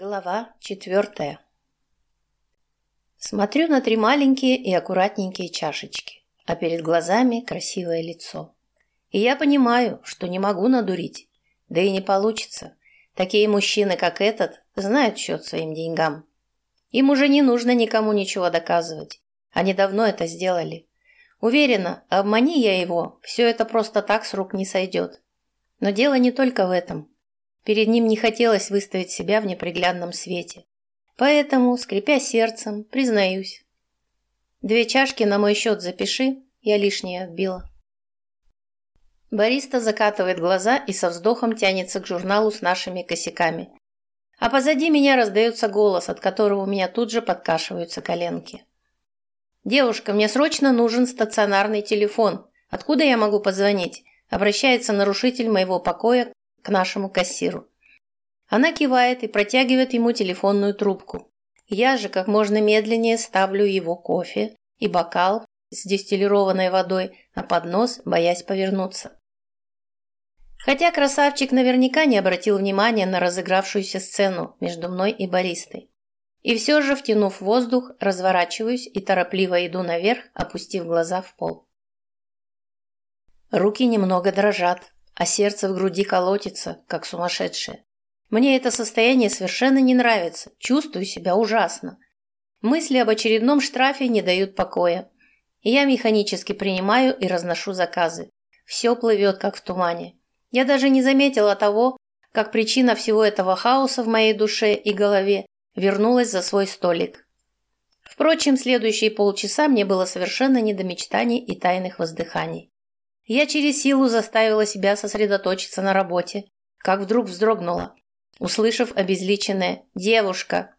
Глава четвертая Смотрю на три маленькие и аккуратненькие чашечки, а перед глазами красивое лицо. И я понимаю, что не могу надурить, да и не получится. Такие мужчины, как этот, знают счет своим деньгам. Им уже не нужно никому ничего доказывать. Они давно это сделали. Уверена, обмани я его, все это просто так с рук не сойдет. Но дело не только в этом. Перед ним не хотелось выставить себя в неприглядном свете. Поэтому, скрипя сердцем, признаюсь. Две чашки на мой счет запиши, я лишнее отбила. Бариста закатывает глаза и со вздохом тянется к журналу с нашими косяками. А позади меня раздается голос, от которого у меня тут же подкашиваются коленки. «Девушка, мне срочно нужен стационарный телефон. Откуда я могу позвонить?» Обращается нарушитель моего покоя к нашему кассиру. Она кивает и протягивает ему телефонную трубку. Я же как можно медленнее ставлю его кофе и бокал с дистиллированной водой на поднос, боясь повернуться. Хотя красавчик наверняка не обратил внимания на разыгравшуюся сцену между мной и баристой. И все же, втянув воздух, разворачиваюсь и торопливо иду наверх, опустив глаза в пол. Руки немного дрожат, а сердце в груди колотится, как сумасшедшее. Мне это состояние совершенно не нравится, чувствую себя ужасно. Мысли об очередном штрафе не дают покоя. Я механически принимаю и разношу заказы. Все плывет, как в тумане. Я даже не заметила того, как причина всего этого хаоса в моей душе и голове вернулась за свой столик. Впрочем, следующие полчаса мне было совершенно не до мечтаний и тайных воздыханий. Я через силу заставила себя сосредоточиться на работе, как вдруг вздрогнула, услышав обезличенное «девушка».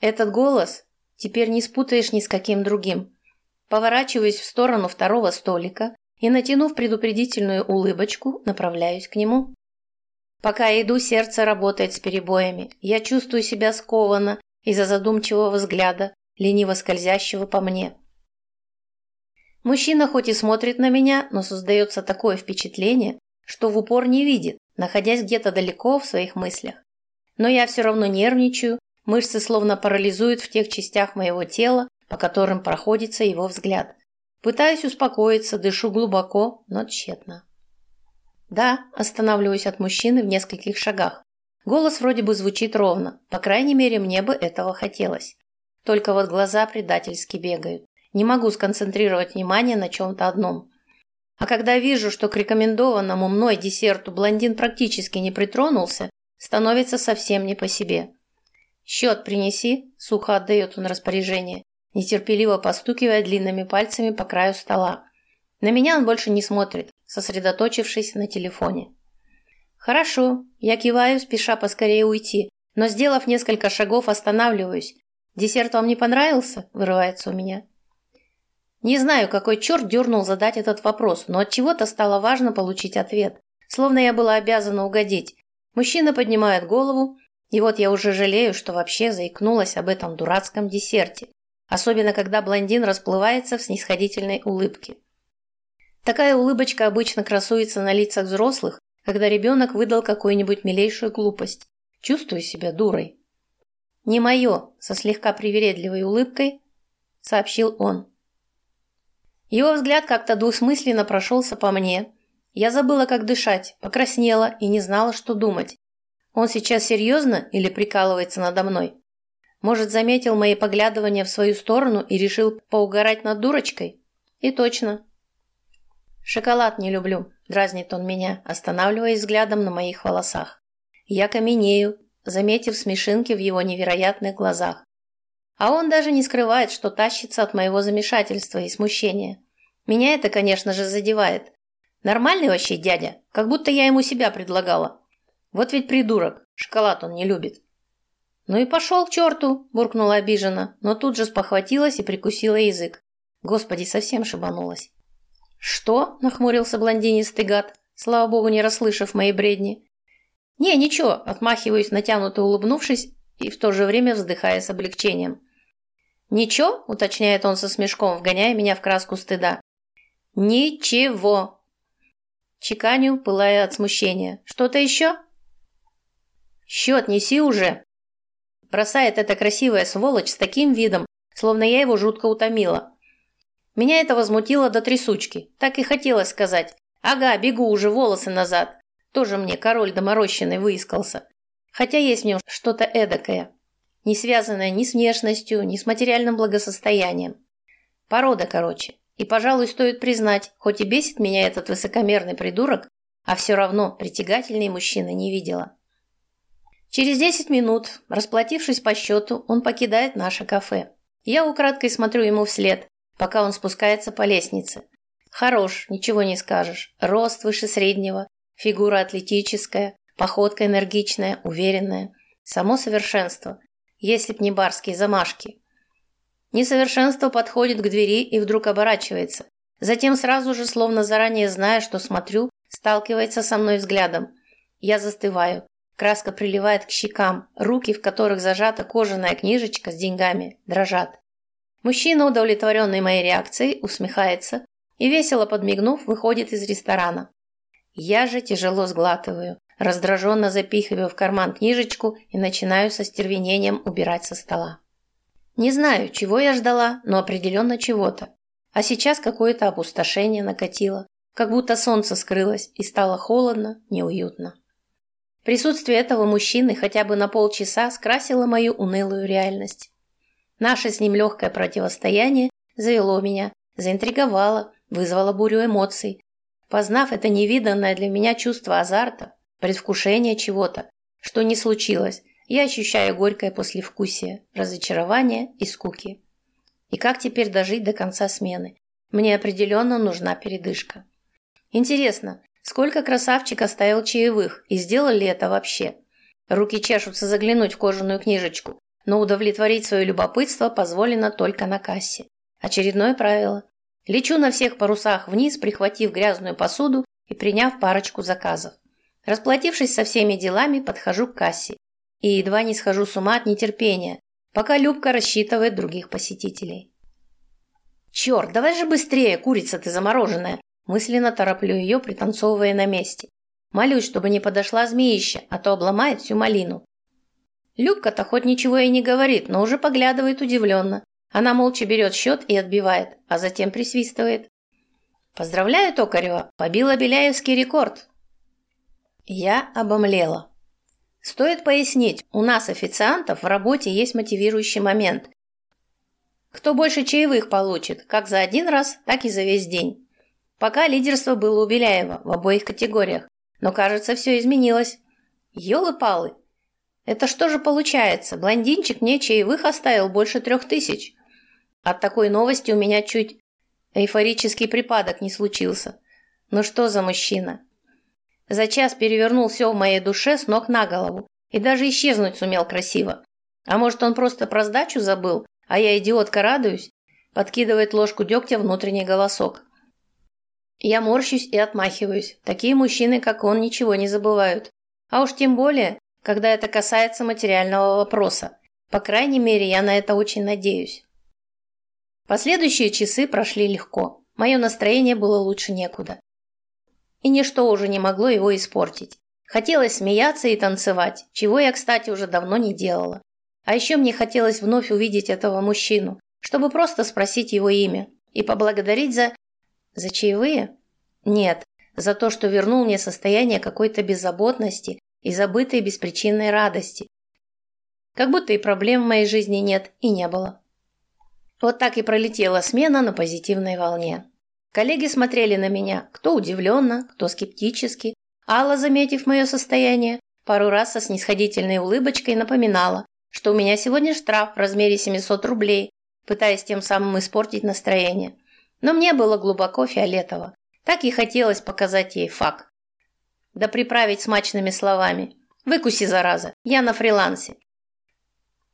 Этот голос теперь не спутаешь ни с каким другим. Поворачиваюсь в сторону второго столика и, натянув предупредительную улыбочку, направляюсь к нему. Пока иду, сердце работает с перебоями. Я чувствую себя скованно из-за задумчивого взгляда, лениво скользящего по мне. Мужчина хоть и смотрит на меня, но создается такое впечатление, что в упор не видит, находясь где-то далеко в своих мыслях. Но я все равно нервничаю, мышцы словно парализуют в тех частях моего тела, по которым проходится его взгляд. Пытаюсь успокоиться, дышу глубоко, но тщетно. Да, останавливаюсь от мужчины в нескольких шагах. Голос вроде бы звучит ровно, по крайней мере, мне бы этого хотелось. Только вот глаза предательски бегают. Не могу сконцентрировать внимание на чем-то одном. А когда вижу, что к рекомендованному мной десерту блондин практически не притронулся, становится совсем не по себе. «Счет принеси», – сухо отдает он распоряжение, нетерпеливо постукивая длинными пальцами по краю стола. На меня он больше не смотрит, сосредоточившись на телефоне. «Хорошо», – я киваю, спеша поскорее уйти, но, сделав несколько шагов, останавливаюсь. «Десерт вам не понравился?» – вырывается у меня. Не знаю, какой черт дернул задать этот вопрос, но от чего-то стало важно получить ответ. Словно я была обязана угодить. Мужчина поднимает голову, и вот я уже жалею, что вообще заикнулась об этом дурацком десерте. Особенно, когда блондин расплывается в снисходительной улыбке. Такая улыбочка обычно красуется на лицах взрослых, когда ребенок выдал какую-нибудь милейшую глупость. Чувствую себя дурой. «Не мое», – со слегка привередливой улыбкой сообщил он. Его взгляд как-то двусмысленно прошелся по мне. Я забыла, как дышать, покраснела и не знала, что думать. Он сейчас серьезно или прикалывается надо мной? Может, заметил мои поглядывания в свою сторону и решил поугарать над дурочкой? И точно. «Шоколад не люблю», – дразнит он меня, останавливаясь взглядом на моих волосах. Я каменею, заметив смешинки в его невероятных глазах. А он даже не скрывает, что тащится от моего замешательства и смущения. Меня это, конечно же, задевает. Нормальный вообще дядя, как будто я ему себя предлагала. Вот ведь придурок, шоколад он не любит. Ну и пошел к черту, буркнула обиженно, но тут же спохватилась и прикусила язык. Господи, совсем шибанулась. Что? нахмурился блондинистый гад, слава богу, не расслышав моей бредни. Не, ничего, отмахиваюсь, натянуто улыбнувшись и в то же время вздыхая с облегчением. «Ничего?» – уточняет он со смешком, вгоняя меня в краску стыда. «Ничего!» Чеканю, пылая от смущения. «Что-то еще?» «Счет неси уже!» Бросает эта красивая сволочь с таким видом, словно я его жутко утомила. Меня это возмутило до трясучки. Так и хотелось сказать. Ага, бегу уже волосы назад. Тоже мне король доморощенный выискался. Хотя есть в нем что-то эдакое. Не связанное ни с внешностью, ни с материальным благосостоянием. Порода, короче. И, пожалуй, стоит признать, хоть и бесит меня этот высокомерный придурок, а все равно притягательный мужчина не видела. Через 10 минут, расплатившись по счету, он покидает наше кафе. Я украдкой смотрю ему вслед, пока он спускается по лестнице. Хорош, ничего не скажешь. Рост выше среднего, фигура атлетическая, походка энергичная, уверенная. Само совершенство, если б не барские замашки. Несовершенство подходит к двери и вдруг оборачивается. Затем сразу же, словно заранее зная, что смотрю, сталкивается со мной взглядом. Я застываю. Краска приливает к щекам, руки, в которых зажата кожаная книжечка с деньгами, дрожат. Мужчина, удовлетворенный моей реакцией, усмехается и, весело подмигнув, выходит из ресторана. Я же тяжело сглатываю, раздраженно запихиваю в карман книжечку и начинаю со стервенением убирать со стола. Не знаю, чего я ждала, но определенно чего-то. А сейчас какое-то опустошение накатило, как будто солнце скрылось и стало холодно, неуютно. Присутствие этого мужчины хотя бы на полчаса скрасило мою унылую реальность. Наше с ним легкое противостояние завело меня, заинтриговало, вызвало бурю эмоций. Познав это невиданное для меня чувство азарта, предвкушение чего-то, что не случилось, я ощущаю горькое послевкусие, разочарование и скуки. И как теперь дожить до конца смены? Мне определенно нужна передышка. Интересно, сколько красавчик оставил чаевых и сделал ли это вообще? Руки чешутся заглянуть в кожаную книжечку, но удовлетворить свое любопытство позволено только на кассе. Очередное правило. Лечу на всех парусах вниз, прихватив грязную посуду и приняв парочку заказов. Расплатившись со всеми делами, подхожу к кассе и едва не схожу с ума от нетерпения, пока Любка рассчитывает других посетителей. «Черт, давай же быстрее, курица ты замороженная!» Мысленно тороплю ее, пританцовывая на месте. Молюсь, чтобы не подошла змеища, а то обломает всю малину. Любка-то хоть ничего и не говорит, но уже поглядывает удивленно. Она молча берет счет и отбивает, а затем присвистывает. «Поздравляю, Токарева, побила Беляевский рекорд!» Я обомлела. Стоит пояснить, у нас, официантов, в работе есть мотивирующий момент. Кто больше чаевых получит, как за один раз, так и за весь день. Пока лидерство было у Беляева в обоих категориях, но, кажется, все изменилось. Ёлы-палы, это что же получается? Блондинчик мне чаевых оставил больше трех тысяч. От такой новости у меня чуть эйфорический припадок не случился. Ну что за мужчина? За час перевернул все в моей душе с ног на голову и даже исчезнуть сумел красиво. А может, он просто про сдачу забыл, а я, идиотка, радуюсь? Подкидывает ложку дегтя внутренний голосок. Я морщусь и отмахиваюсь. Такие мужчины, как он, ничего не забывают. А уж тем более когда это касается материального вопроса. По крайней мере, я на это очень надеюсь. Последующие часы прошли легко. Мое настроение было лучше некуда. И ничто уже не могло его испортить. Хотелось смеяться и танцевать, чего я, кстати, уже давно не делала. А еще мне хотелось вновь увидеть этого мужчину, чтобы просто спросить его имя и поблагодарить за... За чаевые? Нет, за то, что вернул мне состояние какой-то беззаботности и забытой беспричинной радости. Как будто и проблем в моей жизни нет и не было. Вот так и пролетела смена на позитивной волне. Коллеги смотрели на меня, кто удивленно, кто скептически. Алла, заметив мое состояние, пару раз со снисходительной улыбочкой напоминала, что у меня сегодня штраф в размере 700 рублей, пытаясь тем самым испортить настроение. Но мне было глубоко фиолетово. Так и хотелось показать ей факт да приправить смачными словами. Выкуси, зараза, я на фрилансе.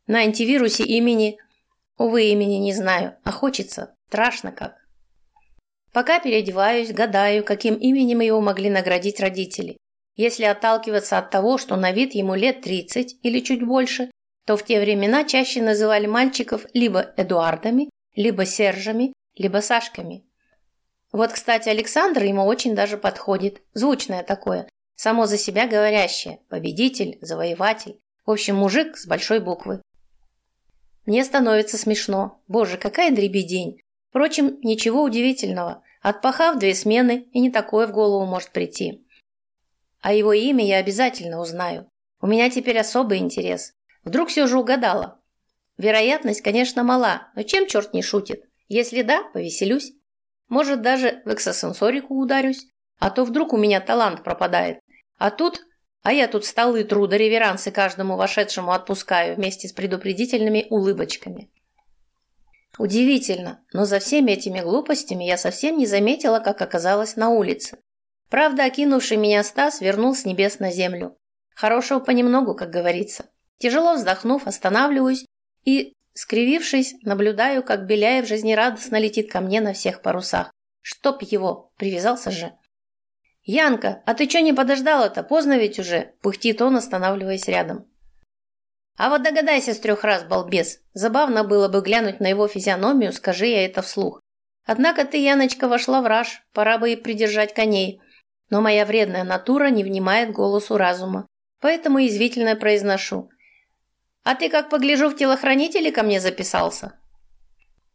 На антивирусе имени... Увы, имени не знаю, а хочется, страшно как. Пока переодеваюсь, гадаю, каким именем его могли наградить родители. Если отталкиваться от того, что на вид ему лет 30 или чуть больше, то в те времена чаще называли мальчиков либо Эдуардами, либо Сержами, либо Сашками. Вот, кстати, Александр ему очень даже подходит. Звучное такое, само за себя говорящее. Победитель, завоеватель. В общем, мужик с большой буквы. Мне становится смешно. Боже, какая дребедень. Впрочем, ничего удивительного. Отпахав две смены, и не такое в голову может прийти. А его имя я обязательно узнаю. У меня теперь особый интерес. Вдруг все же угадала. Вероятность, конечно, мала, но чем черт не шутит? Если да, повеселюсь. Может, даже в экстрасенсорику ударюсь. А то вдруг у меня талант пропадает. А тут... А я тут столы тру реверансы каждому вошедшему отпускаю вместе с предупредительными улыбочками. Удивительно, но за всеми этими глупостями я совсем не заметила, как оказалась на улице. Правда, окинувший меня Стас вернул с небес на землю. Хорошего понемногу, как говорится. Тяжело вздохнув, останавливаюсь и, скривившись, наблюдаю, как Беляев жизнерадостно летит ко мне на всех парусах. Чтоб его, привязался же. «Янка, а ты что не подождала-то? Поздно ведь уже!» – пыхтит он, останавливаясь рядом. А вот догадайся с трех раз, балбес. Забавно было бы глянуть на его физиономию, скажи я это вслух. Однако ты, Яночка, вошла в раж, пора бы и придержать коней. Но моя вредная натура не внимает голосу разума, поэтому извительно произношу. А ты, как погляжу, в телохранители ко мне записался?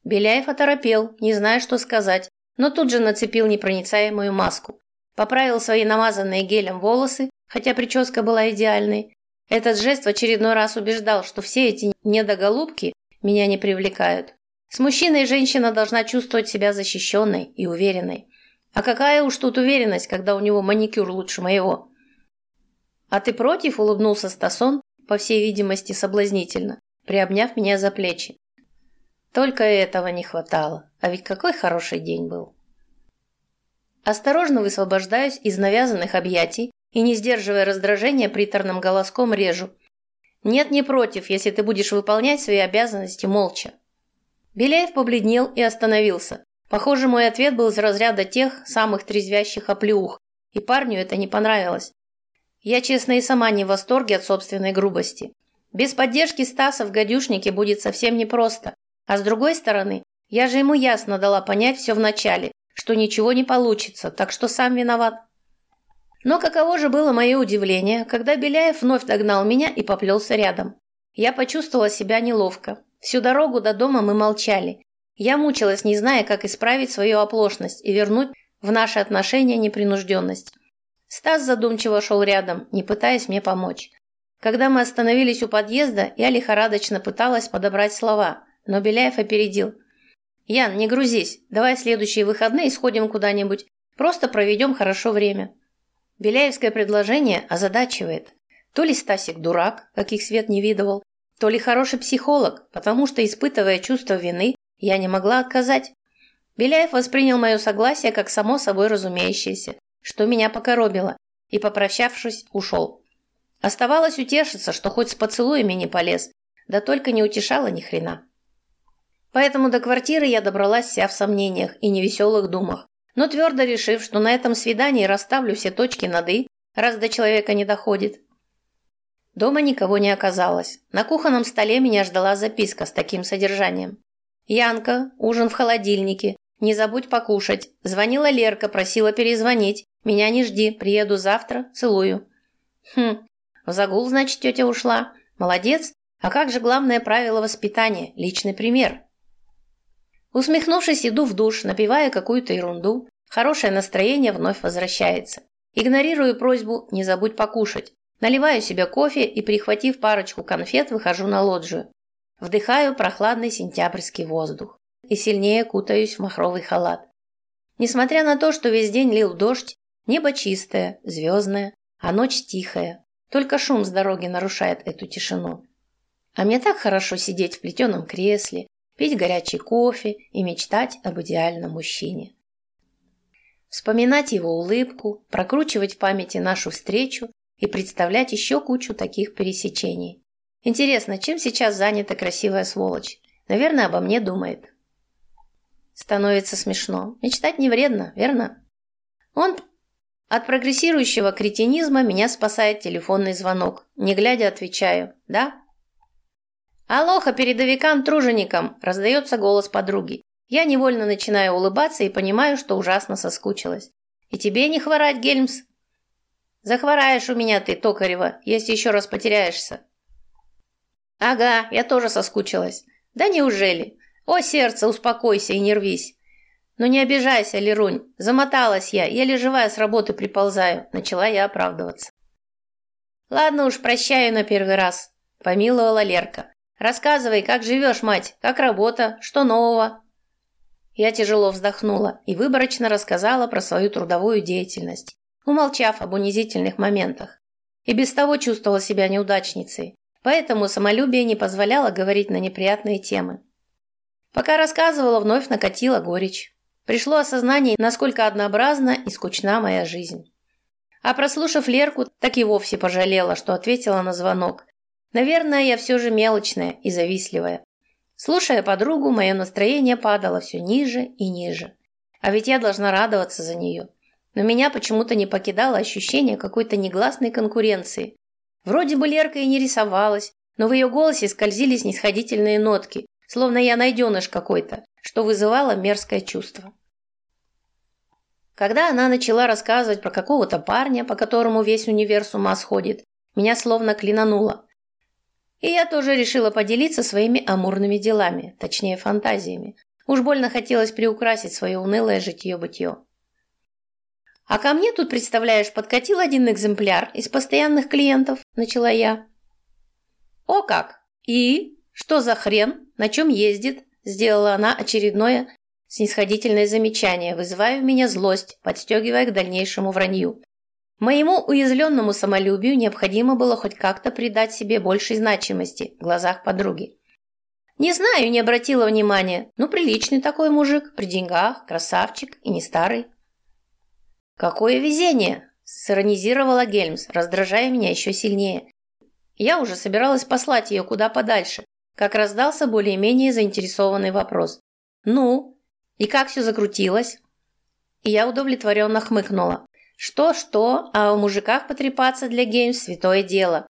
Беляев оторопел, не зная, что сказать, но тут же нацепил непроницаемую маску. Поправил свои намазанные гелем волосы, хотя прическа была идеальной, этот жест в очередной раз убеждал, что все эти недоголубки меня не привлекают. С мужчиной женщина должна чувствовать себя защищенной и уверенной. А какая уж тут уверенность, когда у него маникюр лучше моего? А ты против? улыбнулся Стасон, по всей видимости, соблазнительно, приобняв меня за плечи. Только этого не хватало. А ведь какой хороший день был. Осторожно высвобождаюсь из навязанных объятий и, не сдерживая раздражения, приторным голоском режу. «Нет, не против, если ты будешь выполнять свои обязанности молча». Беляев побледнел и остановился. Похоже, мой ответ был из разряда тех самых трезвящих оплеух, и парню это не понравилось. Я, честно, и сама не в восторге от собственной грубости. Без поддержки Стаса в гадюшнике будет совсем непросто. А с другой стороны, я же ему ясно дала понять все вначале, что ничего не получится, так что сам виноват. Но каково же было мое удивление, когда Беляев вновь догнал меня и поплелся рядом. Я почувствовала себя неловко. Всю дорогу до дома мы молчали. Я мучилась, не зная, как исправить свою оплошность и вернуть в наши отношения непринужденность. Стас задумчиво шел рядом, не пытаясь мне помочь. Когда мы остановились у подъезда, я лихорадочно пыталась подобрать слова, но Беляев опередил. «Ян, не грузись, давай следующие выходные сходим куда-нибудь, просто проведем хорошо время». Беляевское предложение озадачивает. То ли Стасик дурак, каких свет не видывал, то ли хороший психолог, потому что, испытывая чувство вины, я не могла отказать. Беляев воспринял мое согласие как само собой разумеющееся, что меня покоробило, и, попрощавшись, ушел. Оставалось утешиться, что хоть с поцелуями не полез, да только не утешала ни хрена. Поэтому до квартиры я добралась вся в сомнениях и невеселых думах но твердо решив, что на этом свидании расставлю все точки над «и», раз до человека не доходит. Дома никого не оказалось. На кухонном столе меня ждала записка с таким содержанием. «Янка, ужин в холодильнике. Не забудь покушать. Звонила Лерка, просила перезвонить. Меня не жди, приеду завтра. Целую». «Хм, в загул, значит, тетя ушла. Молодец. А как же главное правило воспитания – личный пример?» Усмехнувшись, иду в душ, напивая какую-то ерунду. Хорошее настроение вновь возвращается. Игнорирую просьбу «не забудь покушать». Наливаю себе кофе и, прихватив парочку конфет, выхожу на лоджию. Вдыхаю прохладный сентябрьский воздух и сильнее кутаюсь в махровый халат. Несмотря на то, что весь день лил дождь, небо чистое, звездное, а ночь тихая. Только шум с дороги нарушает эту тишину. А мне так хорошо сидеть в плетеном кресле, пить горячий кофе и мечтать об идеальном мужчине. Вспоминать его улыбку, прокручивать в памяти нашу встречу и представлять еще кучу таких пересечений. Интересно, чем сейчас занята красивая сволочь? Наверное, обо мне думает. Становится смешно. Мечтать не вредно, верно? Он от прогрессирующего кретинизма меня спасает телефонный звонок. Не глядя, отвечаю «Да?» «Алоха передовикам-труженикам!» – раздается голос подруги. Я невольно начинаю улыбаться и понимаю, что ужасно соскучилась. «И тебе не хворать, Гельмс?» «Захвораешь у меня ты, Токарева, если еще раз потеряешься». Ага, я тоже соскучилась. Да неужели? О, сердце, успокойся и не рвись. Ну не обижайся, Лерунь. Замоталась я, еле живая с работы приползаю. Начала я оправдываться. Ладно уж, прощаю на первый раз. Помиловала Лерка. Рассказывай, как живешь, мать, как работа, что нового? Я тяжело вздохнула и выборочно рассказала про свою трудовую деятельность, умолчав об унизительных моментах. И без того чувствовала себя неудачницей, поэтому самолюбие не позволяло говорить на неприятные темы. Пока рассказывала, вновь накатила горечь. Пришло осознание, насколько однообразна и скучна моя жизнь. А прослушав Лерку, так и вовсе пожалела, что ответила на звонок. Наверное, я все же мелочная и завистливая. Слушая подругу, мое настроение падало все ниже и ниже. А ведь я должна радоваться за нее. Но меня почему-то не покидало ощущение какой-то негласной конкуренции. Вроде бы Лерка и не рисовалась, но в ее голосе скользили снисходительные нотки, словно я найденыш какой-то, что вызывало мерзкое чувство. Когда она начала рассказывать про какого-то парня, по которому весь универ с ума сходит, меня словно клинануло. И я тоже решила поделиться своими амурными делами, точнее фантазиями. Уж больно хотелось приукрасить свое унылое житье-бытье. «А ко мне тут, представляешь, подкатил один экземпляр из постоянных клиентов», – начала я. «О как! И? Что за хрен? На чем ездит?» – сделала она очередное снисходительное замечание, вызывая в меня злость, подстегивая к дальнейшему вранью. Моему уязвленному самолюбию необходимо было хоть как-то придать себе большей значимости в глазах подруги. Не знаю, не обратила внимания. Ну, приличный такой мужик, при деньгах, красавчик и не старый. «Какое везение!» – сиронизировала Гельмс, раздражая меня еще сильнее. Я уже собиралась послать ее куда подальше, как раздался более-менее заинтересованный вопрос. «Ну, и как все закрутилось?» И я удовлетворенно хмыкнула. Что-что, а у мужиках потрепаться для Геймс – святое дело.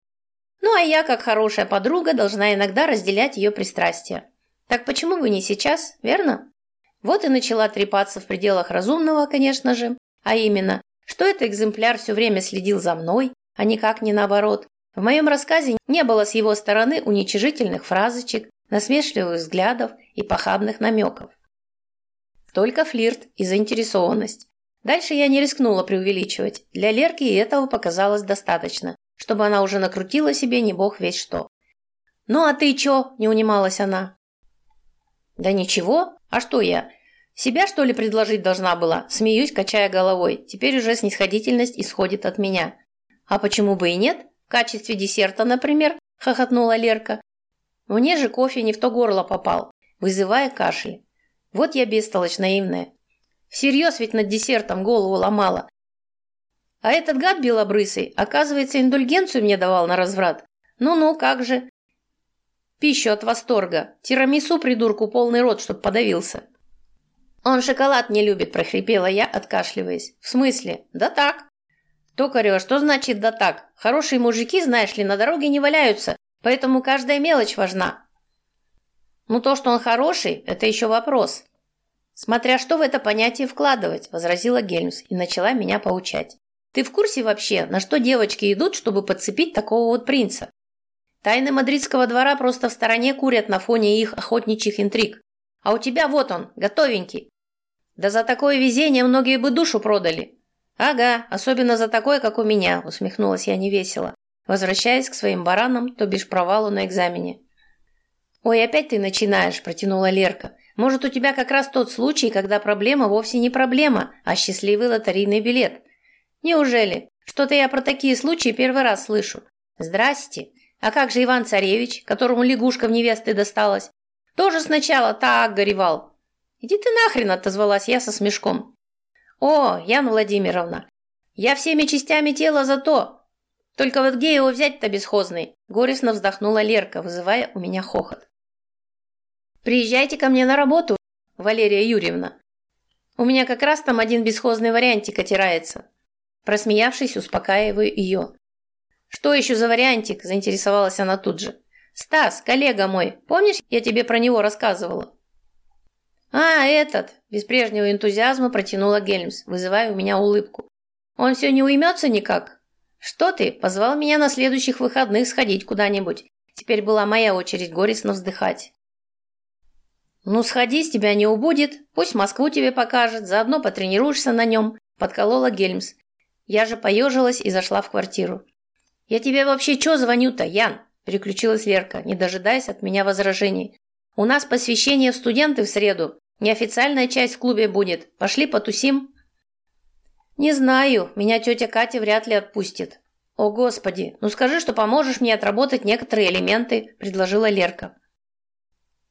Ну, а я, как хорошая подруга, должна иногда разделять ее пристрастия. Так почему бы не сейчас, верно? Вот и начала трепаться в пределах разумного, конечно же, а именно, что этот экземпляр все время следил за мной, а никак не наоборот. В моем рассказе не было с его стороны уничижительных фразочек, насмешливых взглядов и похабных намеков. Только флирт и заинтересованность. Дальше я не рискнула преувеличивать. Для Лерки и этого показалось достаточно, чтобы она уже накрутила себе не бог весь что. «Ну а ты чё?» – не унималась она. «Да ничего. А что я? Себя, что ли, предложить должна была?» Смеюсь, качая головой. Теперь уже снисходительность исходит от меня. «А почему бы и нет? В качестве десерта, например?» – хохотнула Лерка. Мне же кофе не в то горло попал, вызывая кашель. Вот я бестолочь наивная. Всерьез ведь над десертом голову ломала. А этот гад белобрысый, оказывается, индульгенцию мне давал на разврат. Ну-ну, как же. Пищу от восторга. Тирамису придурку полный рот, чтоб подавился. Он шоколад не любит, прохрипела я, откашливаясь. В смысле? Да так. Токарева, что значит да так? Хорошие мужики, знаешь ли, на дороге не валяются, поэтому каждая мелочь важна. Ну то, что он хороший, это еще вопрос. «Смотря что в это понятие вкладывать», – возразила Гельмс и начала меня поучать. «Ты в курсе вообще, на что девочки идут, чтобы подцепить такого вот принца? Тайны мадридского двора просто в стороне курят на фоне их охотничьих интриг. А у тебя вот он, готовенький. Да за такое везение многие бы душу продали». «Ага, особенно за такое, как у меня», – усмехнулась я невесело, возвращаясь к своим баранам, то бишь провалу на экзамене. «Ой, опять ты начинаешь», – протянула Лерка. Может, у тебя как раз тот случай, когда проблема вовсе не проблема, а счастливый лотерейный билет. Неужели? Что-то я про такие случаи первый раз слышу. Здрасте. А как же Иван-Царевич, которому лягушка в невесты досталась? Тоже сначала так горевал. Иди ты нахрен, отозвалась я со смешком. О, Яна Владимировна, я всеми частями тела за то. Только вот где его взять-то бесхозный? Горестно вздохнула Лерка, вызывая у меня хохот. Приезжайте ко мне на работу, Валерия Юрьевна. У меня как раз там один бесхозный вариантик отирается. Просмеявшись, успокаиваю ее. Что еще за вариантик? Заинтересовалась она тут же. Стас, коллега мой, помнишь, я тебе про него рассказывала? А, этот, без прежнего энтузиазма протянула Гельмс, вызывая у меня улыбку. Он все не уймется никак? Что ты, позвал меня на следующих выходных сходить куда-нибудь. Теперь была моя очередь горестно вздыхать. «Ну, сходи, с тебя не убудет, пусть Москву тебе покажет, заодно потренируешься на нем», – подколола Гельмс. Я же поежилась и зашла в квартиру. «Я тебе вообще чё звоню-то, Ян?» – переключилась Лерка, не дожидаясь от меня возражений. «У нас посвящение в студенты в среду. Неофициальная часть в клубе будет. Пошли потусим?» «Не знаю, меня тетя Катя вряд ли отпустит». «О, Господи, ну скажи, что поможешь мне отработать некоторые элементы», – предложила Лерка.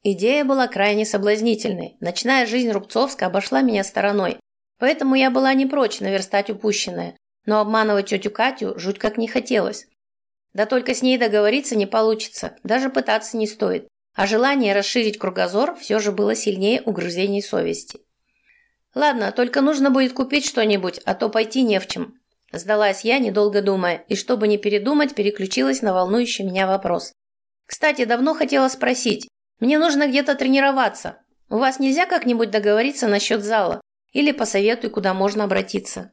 Идея была крайне соблазнительной. Ночная жизнь Рубцовска обошла меня стороной, поэтому я была не прочь наверстать упущенное, но обманывать тетю Катю жуть как не хотелось. Да только с ней договориться не получится, даже пытаться не стоит, а желание расширить кругозор все же было сильнее угрызений совести. «Ладно, только нужно будет купить что-нибудь, а то пойти не в чем», Сдалась я, недолго думая, и чтобы не передумать, переключилась на волнующий меня вопрос. «Кстати, давно хотела спросить, мне нужно где-то тренироваться. У вас нельзя как-нибудь договориться насчет зала? Или посоветуй, куда можно обратиться.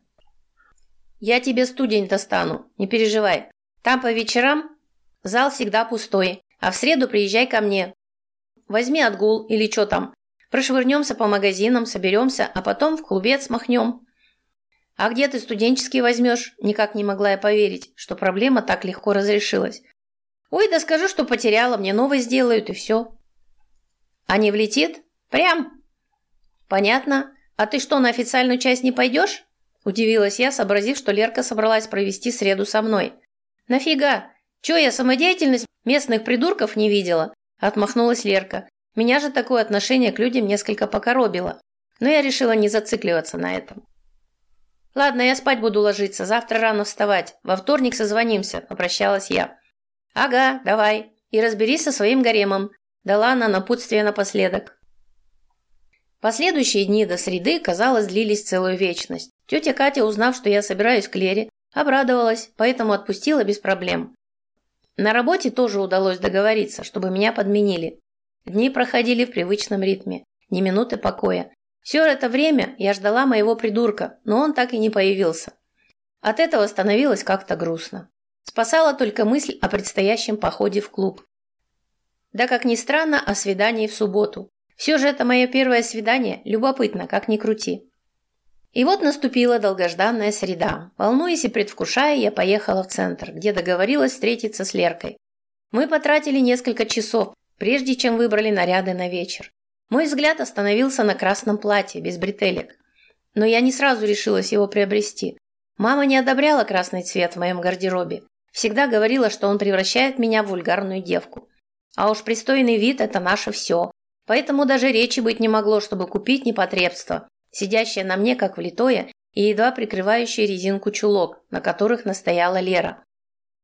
Я тебе студень достану, не переживай. Там по вечерам зал всегда пустой, а в среду приезжай ко мне. Возьми отгул или что там. Прошвырнемся по магазинам, соберемся, а потом в клубец махнем. А где ты студенческий возьмешь? Никак не могла я поверить, что проблема так легко разрешилась. Ой, да скажу, что потеряла, мне новый сделают и все. А не влетит? Прям? Понятно. А ты что, на официальную часть не пойдешь? Удивилась я, сообразив, что Лерка собралась провести среду со мной. Нафига? Че, я самодеятельность местных придурков не видела? Отмахнулась Лерка. Меня же такое отношение к людям несколько покоробило. Но я решила не зацикливаться на этом. «Ладно, я спать буду ложиться, завтра рано вставать. Во вторник созвонимся», – попрощалась я. «Ага, давай. И разберись со своим гаремом. Дала она напутствие напоследок. Последующие дни до среды, казалось, длились целую вечность. Тетя Катя, узнав, что я собираюсь к Лере, обрадовалась, поэтому отпустила без проблем. На работе тоже удалось договориться, чтобы меня подменили. Дни проходили в привычном ритме, ни минуты покоя. Все это время я ждала моего придурка, но он так и не появился. От этого становилось как-то грустно. Спасала только мысль о предстоящем походе в клуб. Да, как ни странно, о свидании в субботу. Все же это мое первое свидание, любопытно, как ни крути. И вот наступила долгожданная среда. Волнуясь и предвкушая, я поехала в центр, где договорилась встретиться с Леркой. Мы потратили несколько часов, прежде чем выбрали наряды на вечер. Мой взгляд остановился на красном платье, без бретелек. Но я не сразу решилась его приобрести. Мама не одобряла красный цвет в моем гардеробе. Всегда говорила, что он превращает меня в вульгарную девку. А уж пристойный вид – это наше все. Поэтому даже речи быть не могло, чтобы купить непотребство, сидящее на мне как влитое и едва прикрывающее резинку чулок, на которых настояла Лера.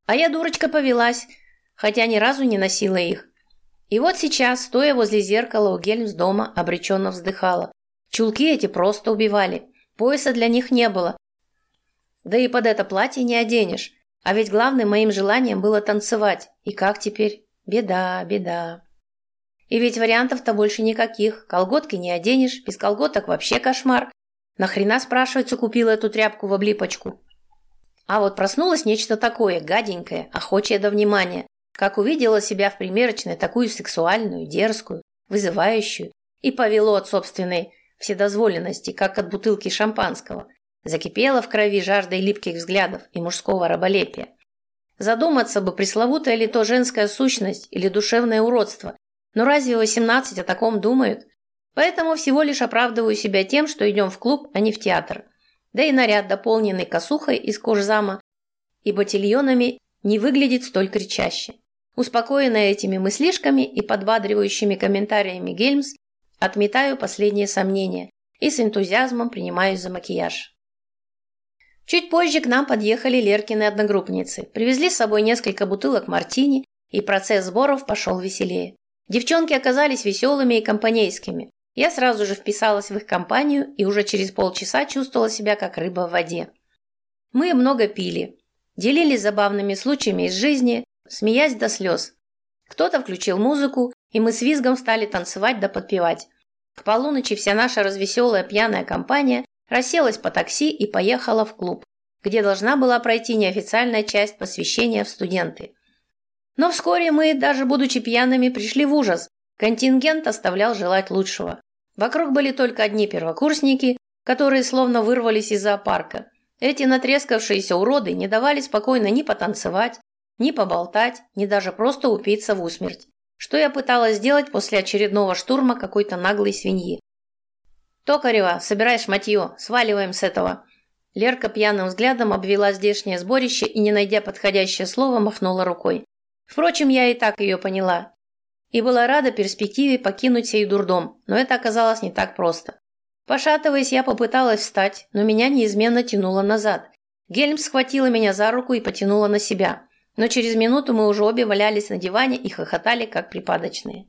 А я, дурочка, повелась, хотя ни разу не носила их. И вот сейчас, стоя возле зеркала у Гельмс дома, обреченно вздыхала. Чулки эти просто убивали. Пояса для них не было. Да и под это платье не оденешь. А ведь главным моим желанием было танцевать. И как теперь? Беда, беда. И ведь вариантов-то больше никаких. Колготки не оденешь, без колготок вообще кошмар. Нахрена, спрашивается, купила эту тряпку в облипочку? А вот проснулось нечто такое, гаденькое, охочее до внимания. Как увидела себя в примерочной, такую сексуальную, дерзкую, вызывающую, и повело от собственной вседозволенности, как от бутылки шампанского. Закипела в крови жаждой липких взглядов и мужского раболепия. Задуматься бы, пресловутая ли то женская сущность или душевное уродство. Но разве 18 о таком думают? Поэтому всего лишь оправдываю себя тем, что идем в клуб, а не в театр. Да и наряд, дополненный косухой из кожзама и ботильонами, не выглядит столь кричаще. Успокоенная этими мыслишками и подбадривающими комментариями Гельмс, отметаю последние сомнения и с энтузиазмом принимаюсь за макияж. Чуть позже к нам подъехали Леркины одногруппницы, привезли с собой несколько бутылок мартини, и процесс сборов пошел веселее. Девчонки оказались веселыми и компанейскими. Я сразу же вписалась в их компанию и уже через полчаса чувствовала себя как рыба в воде. Мы много пили, делились забавными случаями из жизни, смеясь до слез. Кто-то включил музыку, и мы с визгом стали танцевать да подпевать. К полуночи вся наша развеселая пьяная компания расселась по такси и поехала в клуб, где должна была пройти неофициальная часть посвящения в студенты. Но вскоре мы, даже будучи пьяными, пришли в ужас. Контингент оставлял желать лучшего. Вокруг были только одни первокурсники, которые словно вырвались из зоопарка. Эти натрескавшиеся уроды не давали спокойно ни потанцевать, ни поболтать, ни даже просто упиться в усмерть. Что я пыталась сделать после очередного штурма какой-то наглой свиньи. «Токарева, собирай шматье, сваливаем с этого!» Лерка пьяным взглядом обвела здешнее сборище и, не найдя подходящее слово, махнула рукой. Впрочем, я и так ее поняла. И была рада перспективе покинуть сей дурдом, но это оказалось не так просто. Пошатываясь, я попыталась встать, но меня неизменно тянуло назад. Гельм схватила меня за руку и потянула на себя. Но через минуту мы уже обе валялись на диване и хохотали, как припадочные.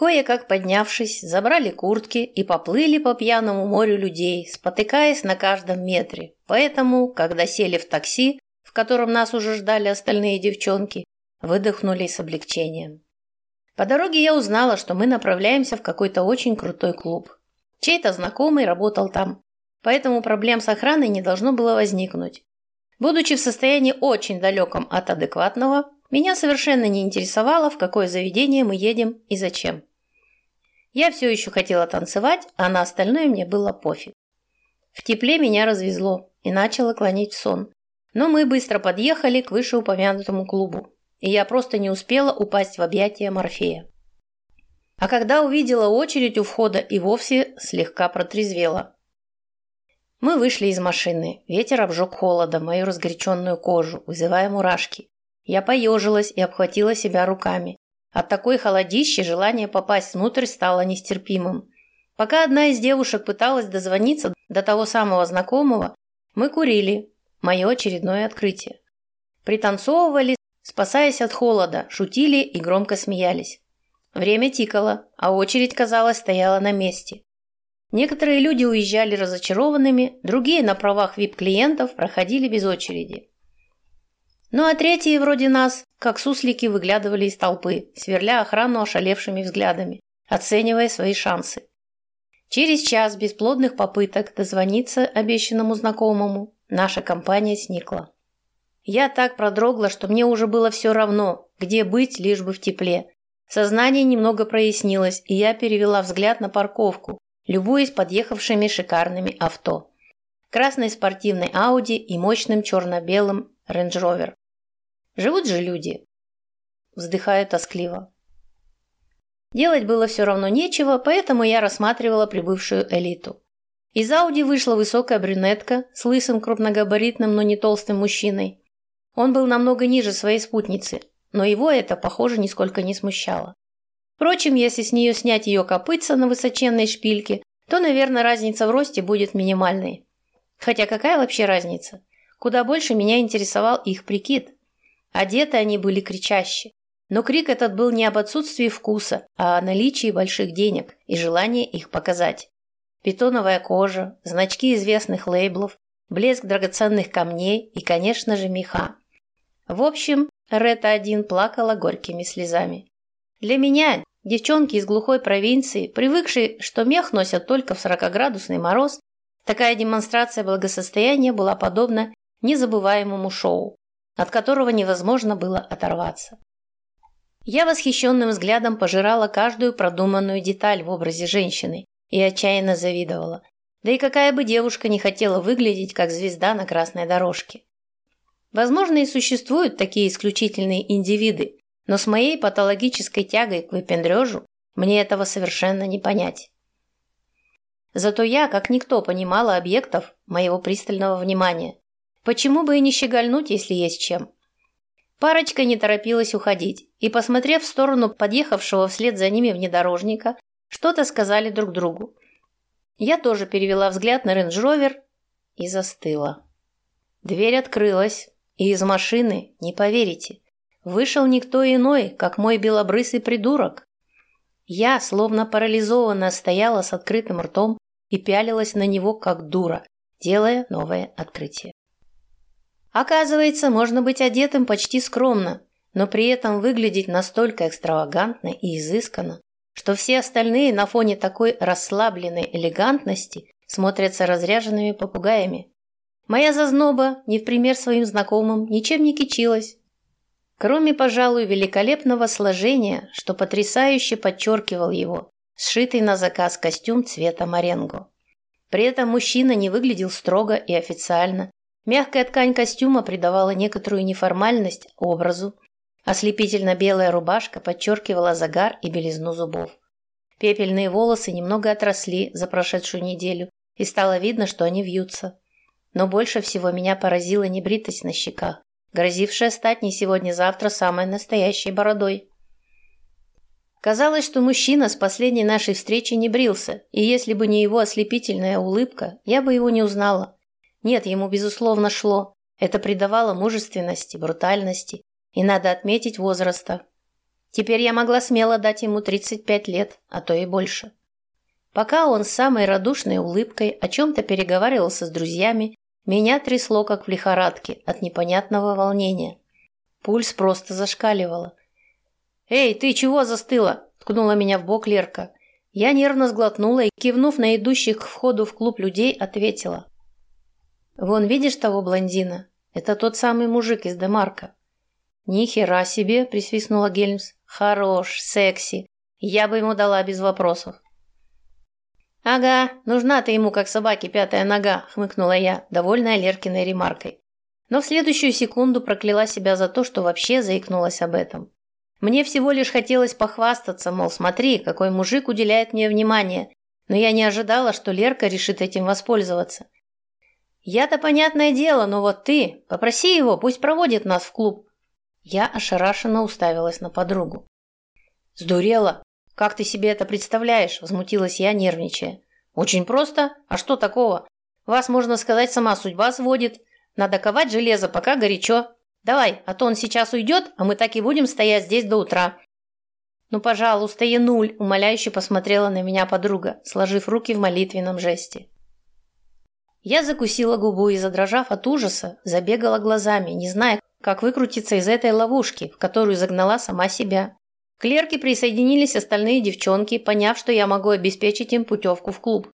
Кое-как поднявшись, забрали куртки и поплыли по пьяному морю людей, спотыкаясь на каждом метре. Поэтому, когда сели в такси, в котором нас уже ждали остальные девчонки, выдохнули с облегчением. По дороге я узнала, что мы направляемся в какой-то очень крутой клуб. Чей-то знакомый работал там, поэтому проблем с охраной не должно было возникнуть. Будучи в состоянии очень далеком от адекватного, меня совершенно не интересовало, в какое заведение мы едем и зачем. Я все еще хотела танцевать, а на остальное мне было пофиг. В тепле меня развезло и начало клонить в сон. Но мы быстро подъехали к вышеупомянутому клубу, и я просто не успела упасть в объятия Морфея. А когда увидела очередь у входа и вовсе слегка протрезвела. Мы вышли из машины. Ветер обжег холодом мою разгоряченную кожу, вызывая мурашки. Я поежилась и обхватила себя руками. От такой холодищи желание попасть внутрь стало нестерпимым. Пока одна из девушек пыталась дозвониться до того самого знакомого, мы курили. Мое очередное открытие. Пританцовывали, спасаясь от холода, шутили и громко смеялись. Время тикало, а очередь, казалось, стояла на месте. Некоторые люди уезжали разочарованными, другие на правах вип-клиентов проходили без очереди. Ну а третьи, вроде нас, как суслики, выглядывали из толпы, сверля охрану ошалевшими взглядами, оценивая свои шансы. Через час бесплодных попыток дозвониться обещанному знакомому наша компания сникла. Я так продрогла, что мне уже было все равно, где быть, лишь бы в тепле. Сознание немного прояснилось, и я перевела взгляд на парковку, любуясь подъехавшими шикарными авто. Красной спортивной Audi и мощным черно-белым Range Rover. Живут же люди. Вздыхаю тоскливо. Делать было все равно нечего, поэтому я рассматривала прибывшую элиту. Из Ауди вышла высокая брюнетка с лысым крупногабаритным, но не толстым мужчиной. Он был намного ниже своей спутницы, но его это, похоже, нисколько не смущало. Впрочем, если с нее снять ее копытца на высоченной шпильке, то, наверное, разница в росте будет минимальной. Хотя какая вообще разница? Куда больше меня интересовал их прикид. Одеты они были кричаще. Но крик этот был не об отсутствии вкуса, а о наличии больших денег и желании их показать. Питоновая кожа, значки известных лейблов, блеск драгоценных камней и, конечно же, меха. В общем, Рета-1 плакала горькими слезами. Для меня, Девчонки из глухой провинции, привыкшие, что мех носят только в 40-градусный мороз, такая демонстрация благосостояния была подобна незабываемому шоу, от которого невозможно было оторваться. Я восхищенным взглядом пожирала каждую продуманную деталь в образе женщины и отчаянно завидовала. Да и какая бы девушка не хотела выглядеть как звезда на красной дорожке. Возможно, и существуют такие исключительные индивиды, но с моей патологической тягой к выпендрежу мне этого совершенно не понять. Зато я, как никто, понимала объектов моего пристального внимания. Почему бы и не щегольнуть, если есть чем? Парочка не торопилась уходить, и, посмотрев в сторону подъехавшего вслед за ними внедорожника, что-то сказали друг другу. Я тоже перевела взгляд на рейндж-ровер и застыла. Дверь открылась, и из машины, не поверите, вышел никто иной, как мой белобрысый придурок. Я, словно парализованно, стояла с открытым ртом и пялилась на него, как дура, делая новое открытие. Оказывается, можно быть одетым почти скромно, но при этом выглядеть настолько экстравагантно и изысканно, что все остальные на фоне такой расслабленной элегантности смотрятся разряженными попугаями. Моя зазноба, не в пример своим знакомым, ничем не кичилась, Кроме, пожалуй, великолепного сложения, что потрясающе подчеркивал его, сшитый на заказ костюм цвета моренго. При этом мужчина не выглядел строго и официально. Мягкая ткань костюма придавала некоторую неформальность образу. Ослепительно-белая рубашка подчеркивала загар и белизну зубов. Пепельные волосы немного отросли за прошедшую неделю, и стало видно, что они вьются. Но больше всего меня поразила небритость на щеках, грозившая стать не сегодня-завтра самой настоящей бородой. Казалось, что мужчина с последней нашей встречи не брился, и если бы не его ослепительная улыбка, я бы его не узнала. Нет, ему, безусловно, шло. Это придавало мужественности, брутальности и, надо отметить, возраста. Теперь я могла смело дать ему 35 лет, а то и больше. Пока он с самой радушной улыбкой о чем-то переговаривался с друзьями, меня трясло, как в лихорадке, от непонятного волнения. Пульс просто зашкаливало. «Эй, ты чего застыла?» – ткнула меня в бок Лерка. Я нервно сглотнула и, кивнув на идущих к входу в клуб людей, ответила. «Вон, видишь того блондина? Это тот самый мужик из Демарка». «Ни хера себе!» – присвистнула Гельмс. «Хорош, секси. Я бы ему дала без вопросов». «Ага, нужна ты ему, как собаке, пятая нога», – хмыкнула я, довольная Леркиной ремаркой. Но в следующую секунду прокляла себя за то, что вообще заикнулась об этом. Мне всего лишь хотелось похвастаться, мол, смотри, какой мужик уделяет мне внимание, но я не ожидала, что Лерка решит этим воспользоваться. Я-то понятное дело, но вот ты, попроси его, пусть проводит нас в клуб. Я ошарашенно уставилась на подругу. Сдурела? Как ты себе это представляешь? Возмутилась я, нервничая. Очень просто. А что такого? Вас, можно сказать, сама судьба сводит. Надо ковать железо, пока горячо. Давай, а то он сейчас уйдет, а мы так и будем стоять здесь до утра». «Ну, пожалуйста, Януль», – умоляюще посмотрела на меня подруга, сложив руки в молитвенном жесте. Я закусила губу и, задрожав от ужаса, забегала глазами, не зная, как выкрутиться из этой ловушки, в которую загнала сама себя. К Лерке присоединились остальные девчонки, поняв, что я могу обеспечить им путевку в клуб.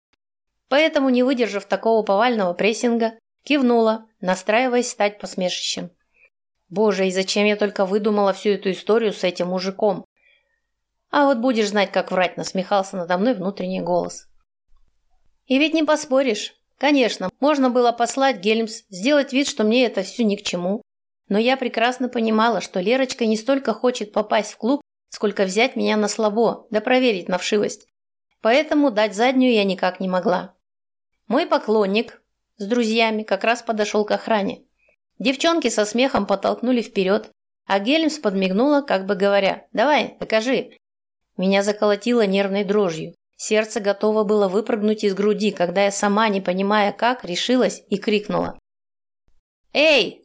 Поэтому, не выдержав такого повального прессинга, кивнула, настраиваясь стать посмешищем. Боже, и зачем я только выдумала всю эту историю с этим мужиком? А вот будешь знать, как врать, насмехался надо мной внутренний голос. И ведь не поспоришь. Конечно, можно было послать Гельмс, сделать вид, что мне это все ни к чему. Но я прекрасно понимала, что Лерочка не столько хочет попасть в клуб, сколько взять меня на слабо, да проверить на вшивость. Поэтому дать заднюю я никак не могла. Мой поклонник с друзьями как раз подошел к охране. Девчонки со смехом подтолкнули вперед, а Гельмс подмигнула, как бы говоря, «Давай, докажи». Меня заколотило нервной дрожью. Сердце готово было выпрыгнуть из груди, когда я сама, не понимая как, решилась и крикнула. «Эй!»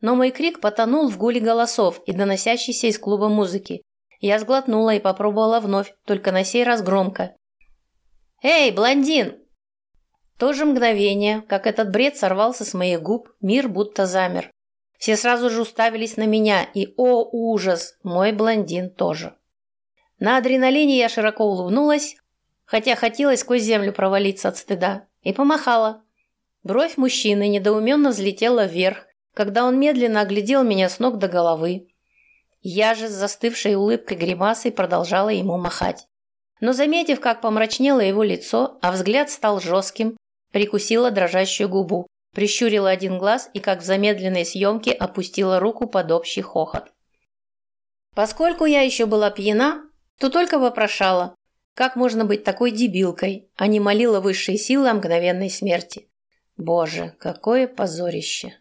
Но мой крик потонул в гуле голосов и доносящейся из клуба музыки. Я сглотнула и попробовала вновь, только на сей раз громко. «Эй, блондин, то же мгновение, как этот бред сорвался с моих губ, мир будто замер. Все сразу же уставились на меня, и, о ужас, мой блондин тоже. На адреналине я широко улыбнулась, хотя хотелось сквозь землю провалиться от стыда, и помахала. Бровь мужчины недоуменно взлетела вверх, когда он медленно оглядел меня с ног до головы. Я же с застывшей улыбкой гримасой продолжала ему махать. Но заметив, как помрачнело его лицо, а взгляд стал жестким, Прикусила дрожащую губу, прищурила один глаз и, как в замедленной съемке, опустила руку под общий хохот. Поскольку я еще была пьяна, то только вопрошала, как можно быть такой дебилкой, а не молила высшие силы о мгновенной смерти. Боже, какое позорище!